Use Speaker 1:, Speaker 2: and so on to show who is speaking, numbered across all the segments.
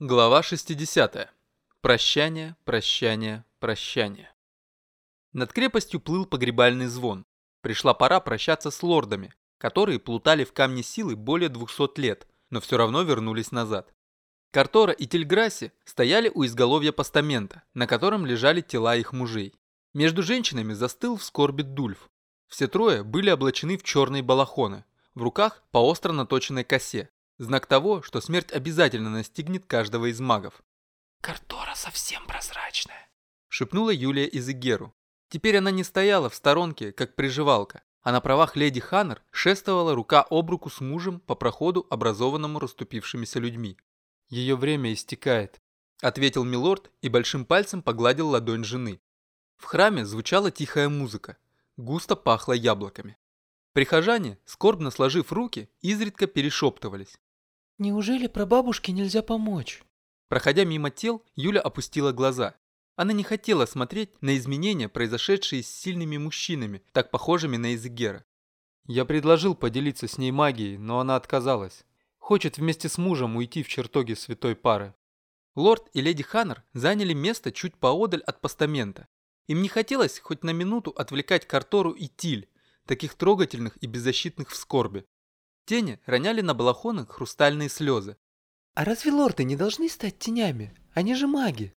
Speaker 1: Глава 60. Прощание, прощание, прощание. Над крепостью плыл погребальный звон. Пришла пора прощаться с лордами, которые плутали в камне силы более 200 лет, но все равно вернулись назад. Картора и Тельграси стояли у изголовья постамента, на котором лежали тела их мужей. Между женщинами застыл в скорби Дульф. Все трое были облачены в черные балахоны, в руках по остро наточенной косе, Знак того, что смерть обязательно настигнет каждого из магов.
Speaker 2: «Картора совсем прозрачная», —
Speaker 1: шепнула Юлия Изегеру. Теперь она не стояла в сторонке, как приживалка, а на правах леди Ханнер шествовала рука об руку с мужем по проходу, образованному расступившимися людьми. «Ее время истекает», — ответил милорд и большим пальцем погладил ладонь жены. В храме звучала тихая музыка, густо пахло яблоками. Прихожане, скорбно сложив руки, изредка перешептывались.
Speaker 2: Неужели прабабушке нельзя помочь?
Speaker 1: Проходя мимо тел, Юля опустила глаза. Она не хотела смотреть на изменения, произошедшие с сильными мужчинами, так похожими на Изегера. Я предложил поделиться с ней магией, но она отказалась. Хочет вместе с мужем уйти в чертоги святой пары. Лорд и леди Ханнер заняли место чуть поодаль от постамента. Им не хотелось хоть на минуту отвлекать Картору и Тиль, таких трогательных и беззащитных в скорби. Тени роняли на балахонах хрустальные слезы.
Speaker 2: «А разве лорды не должны стать тенями? Они же маги!»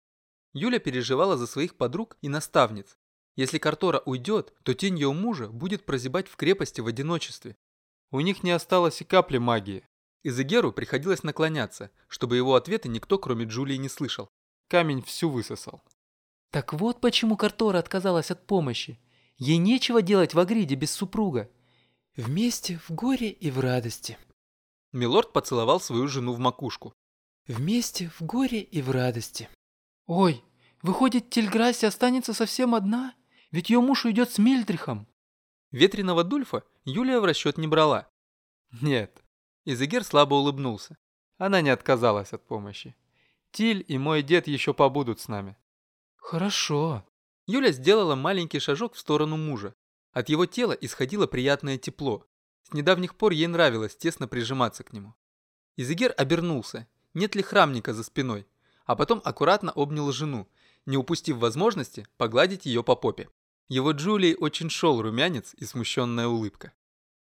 Speaker 1: Юля переживала за своих подруг и наставниц. Если Картора уйдет, то тень ее мужа будет прозябать в крепости в одиночестве. У них не осталось и капли магии. Изегеру приходилось наклоняться, чтобы его ответы никто, кроме Джулии, не слышал. Камень всю высосал.
Speaker 2: «Так вот почему Картора отказалась от помощи. Ей нечего делать в Агриде без супруга. Вместе в горе и в радости.
Speaker 1: Милорд поцеловал свою жену в макушку.
Speaker 2: Вместе в горе и в радости. Ой, выходит, Тельграсси останется совсем одна? Ведь ее муж уйдет с Мильдрихом.
Speaker 1: Ветреного Дульфа Юлия в расчет не брала. Нет. Изегер слабо улыбнулся. Она не отказалась от помощи. Тиль и мой дед еще побудут с нами.
Speaker 2: Хорошо.
Speaker 1: Юля сделала маленький шажок в сторону мужа. От его тела исходило приятное тепло. С недавних пор ей нравилось тесно прижиматься к нему. Изегер обернулся, нет ли храмника за спиной, а потом аккуратно обнял жену, не упустив возможности погладить ее по попе. Его Джулии очень шел румянец и смущенная улыбка.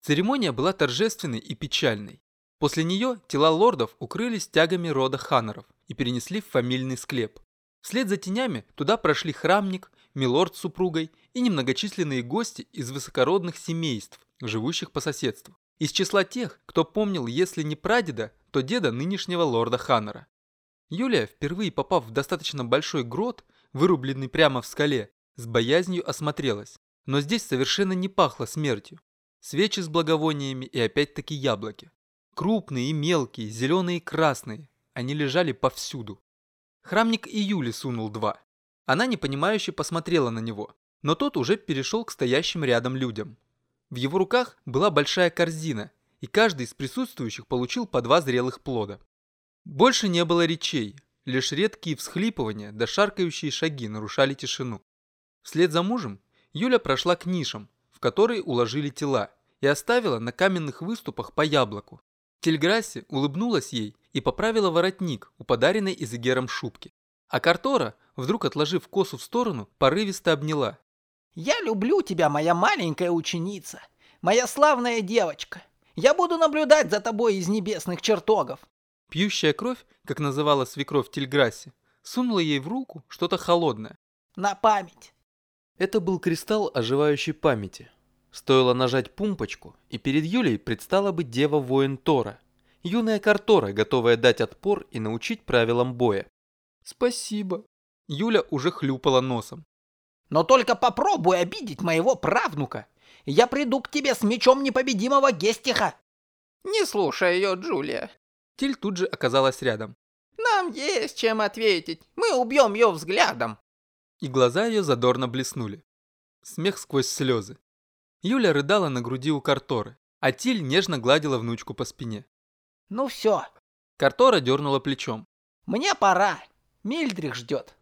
Speaker 1: Церемония была торжественной и печальной. После нее тела лордов укрылись тягами рода Ханнеров и перенесли в фамильный склеп. Вслед за тенями туда прошли храмник, милорд с супругой и немногочисленные гости из высокородных семейств, живущих по соседству. Из числа тех, кто помнил, если не прадеда, то деда нынешнего лорда Ханнера. Юлия, впервые попав в достаточно большой грот, вырубленный прямо в скале, с боязнью осмотрелась. Но здесь совершенно не пахло смертью. Свечи с благовониями и опять-таки яблоки. Крупные и мелкие, зеленые и красные. Они лежали повсюду. Храмник и Юли сунул два. Она непонимающе посмотрела на него, но тот уже перешел к стоящим рядом людям. В его руках была большая корзина, и каждый из присутствующих получил по два зрелых плода. Больше не было речей, лишь редкие всхлипывания да шаркающие шаги нарушали тишину. Вслед за мужем Юля прошла к нишам, в которые уложили тела, и оставила на каменных выступах по яблоку. Тельграсси улыбнулась ей и поправила воротник у подаренной Изегером шубки. А Картора, вдруг отложив косу в сторону, порывисто обняла.
Speaker 3: «Я люблю тебя, моя маленькая ученица, моя славная девочка. Я буду наблюдать за тобой из небесных чертогов».
Speaker 1: Пьющая кровь, как называла свекровь Тельграсси, сунула ей в руку что-то холодное.
Speaker 3: «На память».
Speaker 1: Это был кристалл оживающей памяти. Стоило нажать пумпочку, и перед Юлей предстала бы дева-воин Тора. Юная Картора, готовая дать отпор и научить правилам боя.
Speaker 2: Спасибо.
Speaker 1: Юля уже хлюпала носом.
Speaker 3: Но только попробуй обидеть моего правнука. Я приду к тебе с мечом непобедимого Гестиха.
Speaker 4: Не слушай ее, Джулия.
Speaker 1: Тиль тут же оказалась рядом.
Speaker 4: Нам есть чем ответить. Мы убьем ее взглядом.
Speaker 1: И глаза ее задорно блеснули. Смех сквозь слезы. Юля рыдала на груди у Карторы, а Тиль нежно гладила внучку по спине.
Speaker 3: Ну все.
Speaker 1: Картора дернула плечом.
Speaker 3: Мне пора. Мильдрих ждет.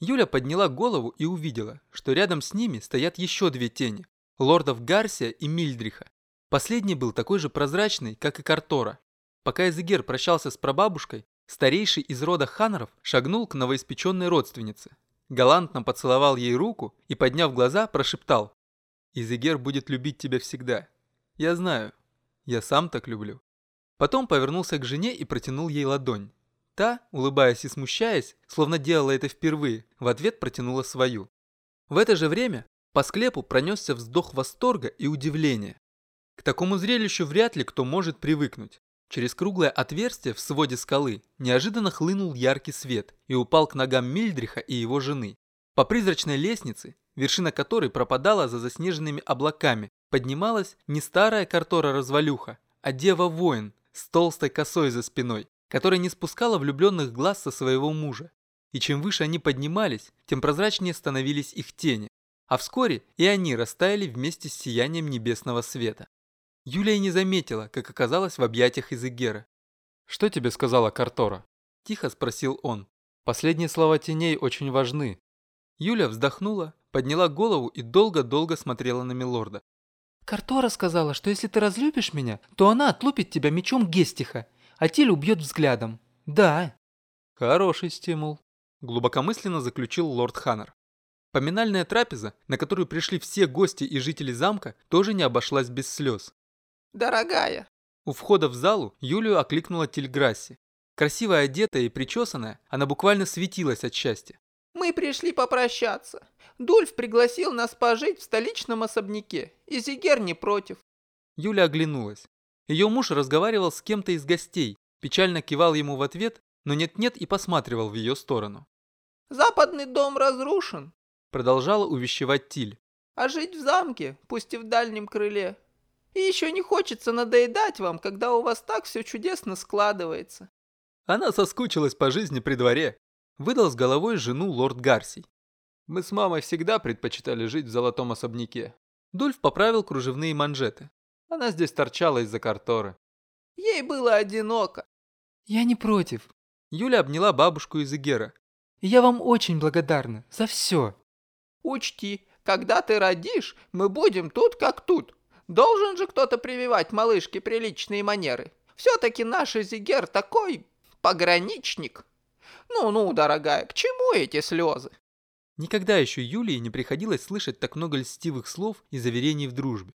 Speaker 1: Юля подняла голову и увидела, что рядом с ними стоят еще две тени – лордов Гарсия и Мильдриха. Последний был такой же прозрачный, как и Картора. Пока Эзегер прощался с прабабушкой, Старейший из рода Ханнеров шагнул к новоиспеченной родственнице, галантно поцеловал ей руку и, подняв глаза, прошептал «Изегер будет любить тебя всегда. Я знаю, я сам так люблю». Потом повернулся к жене и протянул ей ладонь. Та, улыбаясь и смущаясь, словно делала это впервые, в ответ протянула свою. В это же время по склепу пронесся вздох восторга и удивления. К такому зрелищу вряд ли кто может привыкнуть. Через круглое отверстие в своде скалы неожиданно хлынул яркий свет и упал к ногам Мильдриха и его жены. По призрачной лестнице, вершина которой пропадала за заснеженными облаками, поднималась не старая картора-развалюха, а дева-воин с толстой косой за спиной которая не спускала влюбленных глаз со своего мужа. И чем выше они поднимались, тем прозрачнее становились их тени, а вскоре и они растаяли вместе с сиянием небесного света. Юлия не заметила, как оказалась в объятиях Изегера.
Speaker 2: «Что тебе сказала Картора?»
Speaker 1: – тихо спросил он.
Speaker 2: «Последние слова теней очень важны».
Speaker 1: Юля вздохнула, подняла голову и долго-долго смотрела на Милорда.
Speaker 2: «Картора сказала, что если ты разлюбишь меня, то она отлупит тебя мечом Гестиха а Тиль убьет взглядом. Да.
Speaker 1: Хороший стимул, глубокомысленно заключил лорд Ханнер. Поминальная трапеза, на которую пришли все гости и жители замка, тоже не обошлась без слез.
Speaker 4: «Дорогая!»
Speaker 1: У входа в залу Юлию окликнула Тильграсси. Красиво одетая и причесанная, она буквально светилась от счастья.
Speaker 4: «Мы пришли попрощаться. Дульф пригласил нас пожить в столичном особняке, и Зигер не против».
Speaker 1: Юля оглянулась. Ее муж разговаривал с кем-то из гостей, печально кивал ему в ответ, но нет-нет и посматривал в ее сторону.
Speaker 4: «Западный дом разрушен», —
Speaker 1: продолжала увещевать Тиль.
Speaker 4: «А жить в замке, пусть и в дальнем крыле. И еще не хочется надоедать вам, когда у вас так все чудесно складывается».
Speaker 1: Она соскучилась по жизни при дворе, выдал с головой жену лорд Гарсий. Мы с мамой всегда предпочитали жить в золотом особняке. Дульф поправил кружевные манжеты. Она здесь торчала из-за карторы.
Speaker 4: Ей было одиноко.
Speaker 2: Я не против.
Speaker 1: Юля обняла бабушку из Игера.
Speaker 2: Я вам очень благодарна за все.
Speaker 4: Учти, когда ты родишь, мы будем тут как тут. Должен же кто-то прививать малышке приличные манеры. Все-таки наш Изигер такой пограничник. Ну-ну, дорогая, к чему эти слезы?
Speaker 1: Никогда еще Юлии не приходилось слышать так много льстивых слов и заверений в дружбе.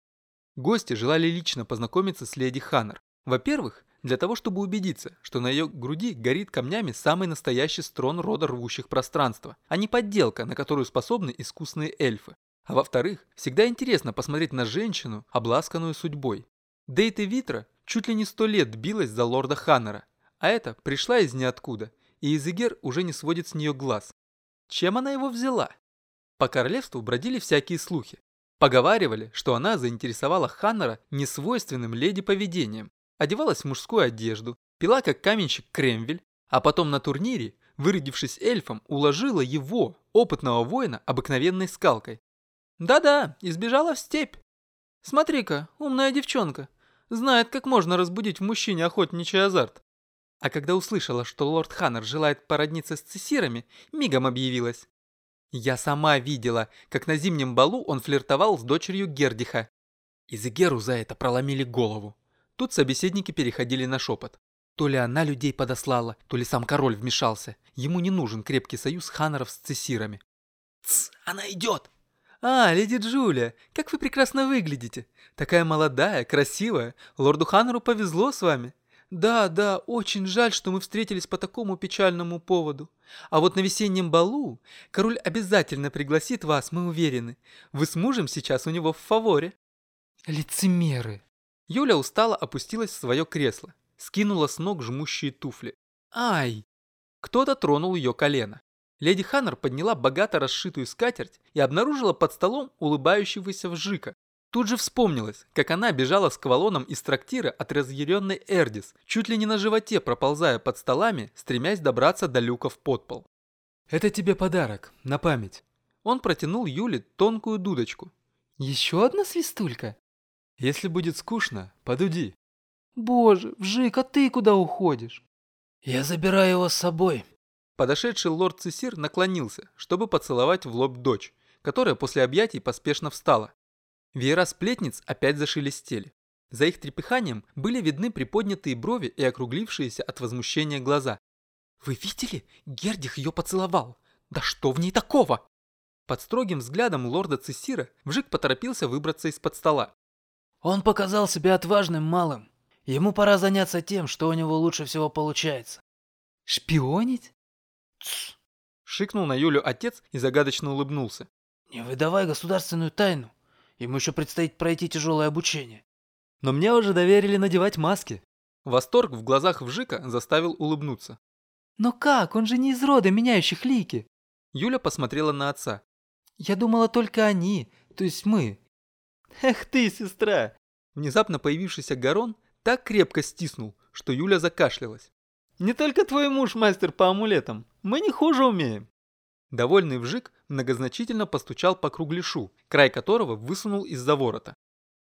Speaker 1: Гости желали лично познакомиться с леди Ханнер. Во-первых, для того, чтобы убедиться, что на ее груди горит камнями самый настоящий строн рода рвущих пространства, а не подделка, на которую способны искусные эльфы. А во-вторых, всегда интересно посмотреть на женщину, обласканную судьбой. Дейта Витра чуть ли не сто лет билась за лорда Ханнера, а эта пришла из ниоткуда, и Изегер уже не сводит с нее глаз. Чем она его взяла? По королевству бродили всякие слухи. Поговаривали, что она заинтересовала Ханнера несвойственным леди поведением, одевалась в мужскую одежду, пила как каменщик кремвель, а потом на турнире, вырядившись эльфом, уложила его, опытного воина, обыкновенной скалкой. Да-да, избежала в степь. Смотри-ка, умная девчонка. Знает, как можно разбудить в мужчине охотничий азарт. А когда услышала, что лорд Ханнер желает породниться с цессирами, мигом объявилась. Я сама видела, как на зимнем балу он флиртовал с дочерью Гердиха. И Зегеру за это проломили голову. Тут собеседники переходили на шепот. То ли она людей подослала, то ли сам король вмешался. Ему не нужен крепкий союз ханнеров с цессирами. «Тсс, она идет!» «А, леди Джулия, как вы прекрасно выглядите! Такая молодая, красивая. Лорду Ханнеру повезло с вами. Да, да, очень жаль, что мы встретились по такому печальному поводу. А вот на весеннем балу король обязательно пригласит вас, мы уверены. Вы с мужем сейчас у него в фаворе.
Speaker 2: Лицемеры.
Speaker 1: Юля устало опустилась в свое кресло, скинула с ног жмущие туфли. Ай! Кто-то тронул ее колено. Леди Ханнер подняла богато расшитую скатерть и обнаружила под столом улыбающегося вжика, Тут же вспомнилось, как она бежала с квалоном из трактира от разъяренной Эрдис, чуть ли не на животе проползая под столами, стремясь добраться до люка в подпол.
Speaker 2: «Это тебе подарок, на память».
Speaker 1: Он протянул Юле тонкую дудочку.
Speaker 2: «Еще одна свистулька?»
Speaker 1: «Если будет скучно, подуди».
Speaker 2: «Боже, Вжик, а ты куда уходишь?»
Speaker 3: «Я забираю его с собой».
Speaker 1: Подошедший лорд Цесир наклонился, чтобы поцеловать в лоб дочь, которая после объятий поспешно встала. Веера сплетниц опять зашелестели. За их трепыханием были видны приподнятые брови и округлившиеся от возмущения глаза. Вы видели? Гердих ее поцеловал. Да что в ней такого? Под строгим взглядом лорда Цессира Вжик поторопился выбраться из-под стола.
Speaker 2: Он показал себя отважным малым. Ему пора заняться тем, что у него лучше всего получается.
Speaker 1: Шпионить?
Speaker 2: Тсс,
Speaker 1: Шикнул на Юлю отец и загадочно улыбнулся.
Speaker 2: не выдавай государственную тайну. Ему еще предстоит пройти тяжелое обучение.
Speaker 1: Но мне уже доверили надевать маски. Восторг в глазах Вжика заставил улыбнуться.
Speaker 2: Но как? Он же не из рода меняющих лики.
Speaker 1: Юля посмотрела на отца.
Speaker 2: Я думала только они, то есть мы.
Speaker 1: Эх ты, сестра! Внезапно появившийся Гарон так крепко стиснул, что Юля закашлялась. Не только твой муж мастер по амулетам, мы не хуже умеем. Довольный вжик многозначительно постучал по кругляшу, край которого высунул из-за ворота.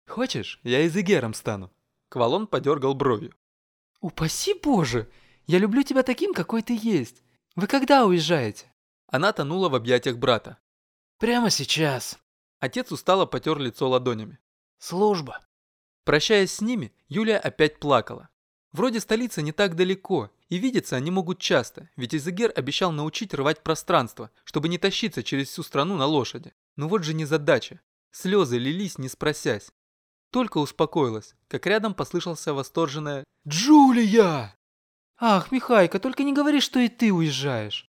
Speaker 1: «Хочешь, я и Зигером стану?» Квалон подергал бровью.
Speaker 2: Упаси Боже! Я люблю тебя таким, какой ты есть. Вы когда уезжаете?
Speaker 1: Она тонула в объятиях брата.
Speaker 2: Прямо сейчас.
Speaker 1: Отец устало потер лицо ладонями.
Speaker 2: Служба.
Speaker 1: Прощаясь с ними, Юлия опять плакала. Вроде столица не так далеко, и видеться они могут часто, ведь Изегер обещал научить рвать пространство, чтобы не тащиться через всю страну на лошади. Но вот же незадача. Слезы лились, не спросясь. Только успокоилась, как рядом послышался восторженное «Джулия!»
Speaker 2: Ах, Михайка, только не говори, что и ты уезжаешь.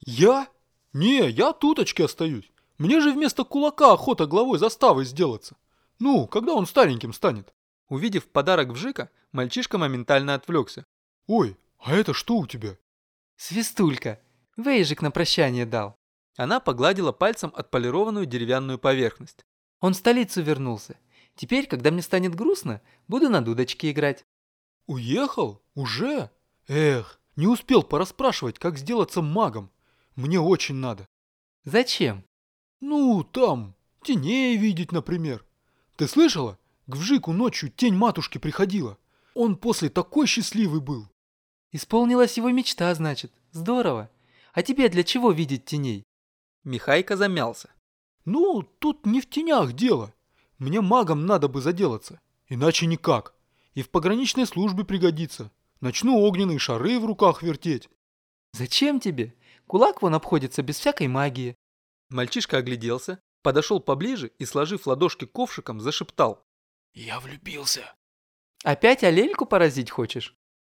Speaker 5: Я? Не, я туточки остаюсь. Мне же вместо кулака охота главой заставы сделаться. Ну, когда он стареньким станет?
Speaker 1: Увидев подарок Вжика, мальчишка моментально отвлекся.
Speaker 5: Ой, а это что у тебя?
Speaker 2: Свистулька. Вейжик на прощание дал.
Speaker 1: Она погладила пальцем отполированную деревянную поверхность.
Speaker 2: Он в столицу вернулся. Теперь, когда мне станет грустно, буду на дудочке играть.
Speaker 5: Уехал? Уже? Эх, не успел пораспрашивать, как сделаться магом. Мне очень надо.
Speaker 2: Зачем?
Speaker 5: Ну, там, теней видеть, например. Ты слышала? К Вжику ночью тень матушки приходила. Он после такой счастливый был.
Speaker 2: Исполнилась его мечта, значит. Здорово. А тебе для чего видеть теней?
Speaker 1: Михайка замялся.
Speaker 5: Ну, тут не в тенях дело. Мне магом надо бы заделаться. Иначе никак. И в пограничной службе пригодится. Начну огненные шары в руках вертеть.
Speaker 2: Зачем тебе? Кулак вон обходится без всякой магии.
Speaker 1: Мальчишка огляделся, подошел поближе и, сложив ладошки ковшиком, зашептал.
Speaker 5: Я влюбился.
Speaker 2: Опять Алельку поразить хочешь?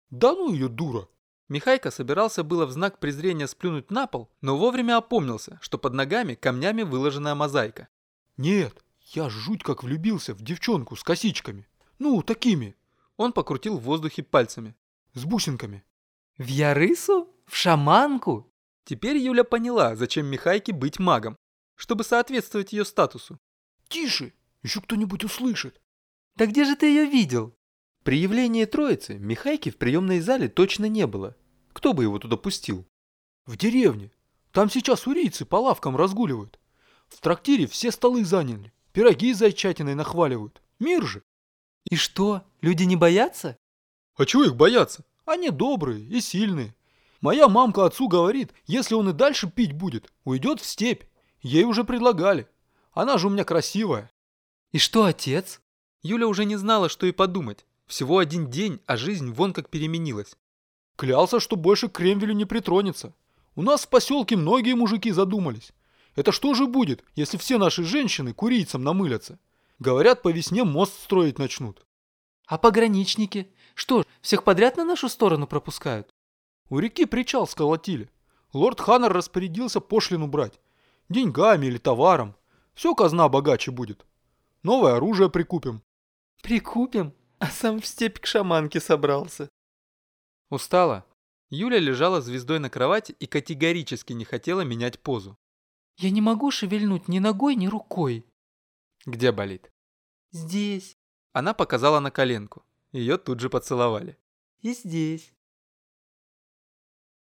Speaker 5: Да ну ее дура.
Speaker 1: Михайка собирался было в знак презрения сплюнуть на пол, но вовремя опомнился, что под ногами камнями выложенная мозаика.
Speaker 5: Нет, я жуть как влюбился в девчонку с косичками. Ну, такими,
Speaker 1: Он покрутил в воздухе пальцами.
Speaker 5: с бусинками.
Speaker 2: В Ярысу? В шаманку?
Speaker 1: Теперь Юля поняла, зачем Михайке быть магом, чтобы соответствовать ее статусу.
Speaker 5: Тише, еще кто-нибудь услышит.
Speaker 2: Да где же ты ее видел?
Speaker 6: При явлении троицы Михайки в приемной зале точно не было. Кто бы его туда пустил?
Speaker 5: В деревне. Там сейчас урийцы по лавкам разгуливают. В трактире все столы заняли. Пироги с зайчатиной нахваливают. Мир же.
Speaker 2: И что, люди не боятся?
Speaker 5: А чего их бояться? Они добрые и сильные. Моя мамка отцу говорит, если он и дальше пить будет, уйдет в степь. Ей уже предлагали. Она же у меня красивая.
Speaker 2: И что отец?
Speaker 1: Юля уже не знала, что и подумать. Всего один день, а жизнь вон как переменилась.
Speaker 5: Клялся, что больше к Кремвелю не притронется. У нас в поселке многие мужики задумались. Это что же будет, если все наши женщины курийцам намылятся? Говорят, по весне мост строить начнут.
Speaker 2: А пограничники? Что, всех подряд на нашу сторону пропускают?
Speaker 5: У реки причал сколотили. Лорд Ханнер распорядился пошлину брать. Деньгами или товаром. Все казна богаче будет. Новое оружие прикупим.
Speaker 2: Прикупим, а сам в степь к шаманке собрался.
Speaker 1: Устала. Юля лежала звездой на кровати и категорически не хотела менять позу.
Speaker 2: Я не могу шевельнуть ни ногой, ни рукой.
Speaker 1: Где болит?
Speaker 2: Здесь
Speaker 1: Она показала на коленку. Ее тут же поцеловали.
Speaker 2: и здесь.